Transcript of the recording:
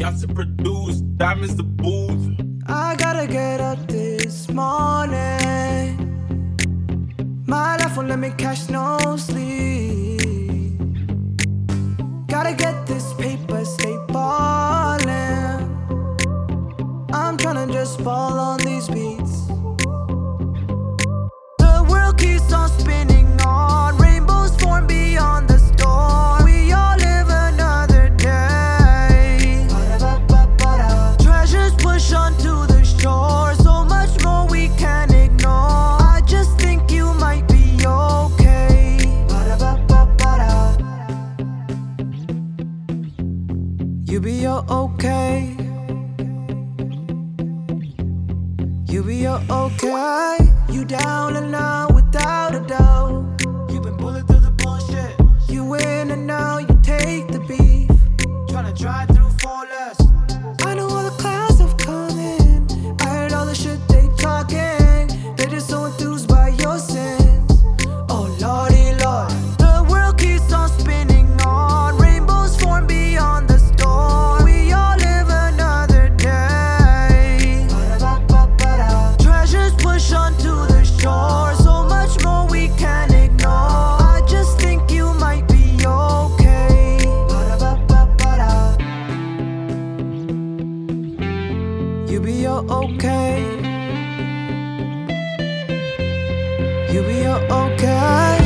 Yanchan produced, diamonds the booth. I gotta get up this morning. My life won't let me catch no sleep. Gotta get this paper, stay ballin'. I'm tryna just fall on these beats. You be your okay. You be your okay. You down. all okay. You'll be okay.